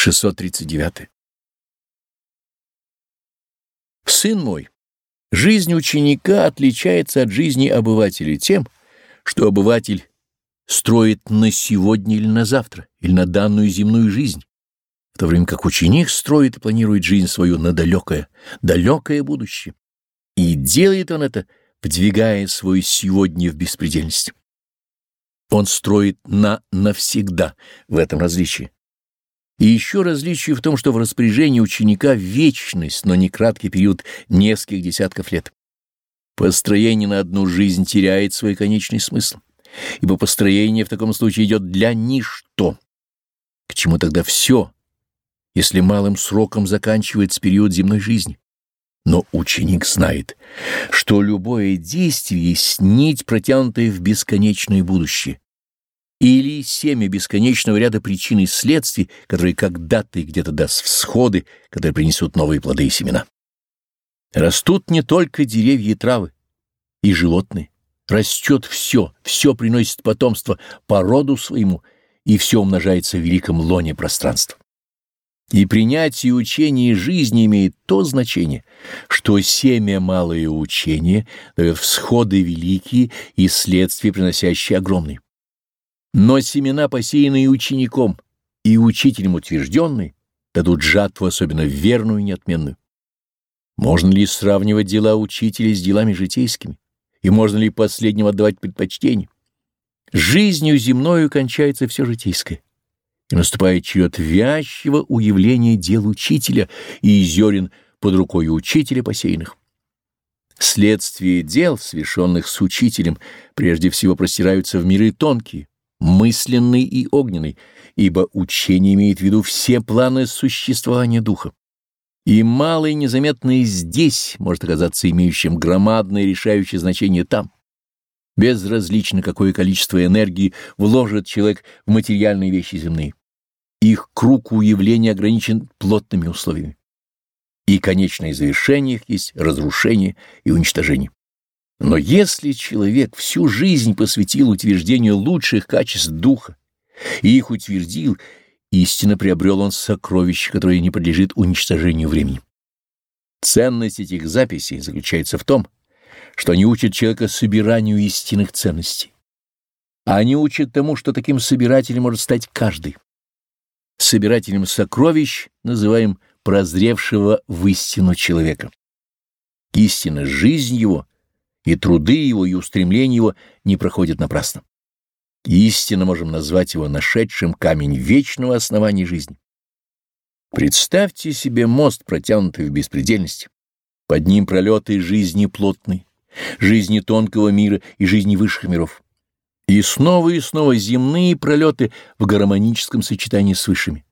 639. Сын мой, жизнь ученика отличается от жизни обывателя тем, что обыватель строит на сегодня или на завтра, или на данную земную жизнь, в то время как ученик строит и планирует жизнь свою на далекое, далекое будущее. И делает он это, вдвигая свой сегодня в беспредельность. Он строит на навсегда в этом различии. И еще различие в том, что в распоряжении ученика вечность, но не краткий период нескольких десятков лет. Построение на одну жизнь теряет свой конечный смысл, ибо построение в таком случае идет для ничто. К чему тогда все, если малым сроком заканчивается период земной жизни? Но ученик знает, что любое действие есть нить, протянутая в бесконечное будущее, или семя бесконечного ряда причин и следствий, которые когда-то и где-то даст всходы, которые принесут новые плоды и семена. Растут не только деревья и травы, и животные. Растет все, все приносит потомство по роду своему, и все умножается в великом лоне пространства. И принятие учения жизни имеет то значение, что семя малое учение дает всходы великие и следствия, приносящие огромные. Но семена, посеянные учеником и учителем утвержденные, дадут жатву особенно верную и неотменную. Можно ли сравнивать дела учителя с делами житейскими? И можно ли последним отдавать предпочтение? Жизнью земною кончается все житейское, и наступает черед вящего уявления дел учителя и зерен под рукой учителя посеянных. Следствие дел, совершенных с учителем, прежде всего простираются в миры тонкие, мысленный и огненный, ибо учение имеет в виду все планы существования духа. И малое незаметное здесь может оказаться имеющим громадное решающее значение там. Безразлично, какое количество энергии вложит человек в материальные вещи земные. Их круг уявления ограничен плотными условиями. И конечное завершение их есть разрушение и уничтожение. Но если человек всю жизнь посвятил утверждению лучших качеств духа и их утвердил, истинно приобрел он сокровище, которое не подлежит уничтожению времени. Ценность этих записей заключается в том, что они учат человека собиранию истинных ценностей. Они учат тому, что таким собирателем может стать каждый. Собирателем сокровищ называем прозревшего в истину человека. Истина жизнь его и труды его, и устремления его не проходят напрасно. Истинно можем назвать его нашедшим камень вечного основания жизни. Представьте себе мост, протянутый в беспредельность. Под ним пролеты жизни плотной, жизни тонкого мира и жизни высших миров. И снова и снова земные пролеты в гармоническом сочетании с высшими.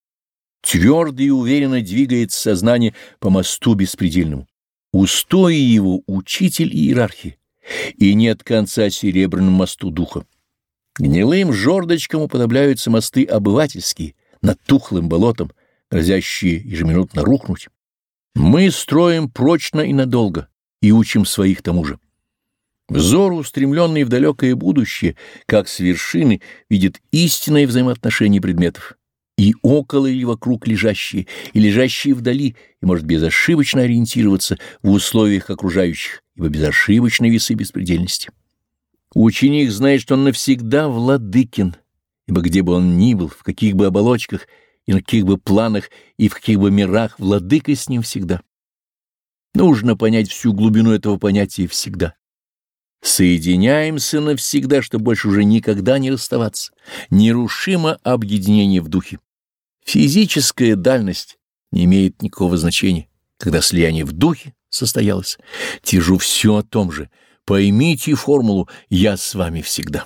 Твердо и уверенно двигается сознание по мосту беспредельному. Устои его — учитель и иерархия и нет конца серебряному мосту духа. Гнилым жердочкам уподобляются мосты обывательские, над тухлым болотом, грозящие ежеминутно рухнуть. Мы строим прочно и надолго, и учим своих тому же. Взор, устремленный в далекое будущее, как с вершины, видит истинное взаимоотношение предметов, и около или вокруг лежащие, и лежащие вдали, и может безошибочно ориентироваться в условиях окружающих, ибо безошибочны весы беспредельности. Ученик знает, что он навсегда владыкин, ибо где бы он ни был, в каких бы оболочках, и на каких бы планах, и в каких бы мирах, владыка с ним всегда. Нужно понять всю глубину этого понятия всегда. Соединяемся навсегда, чтобы больше уже никогда не расставаться. Нерушимо объединение в духе. Физическая дальность не имеет никакого значения, когда слияние в духе состоялось. Тяжу все о том же. Поймите формулу «я с вами всегда».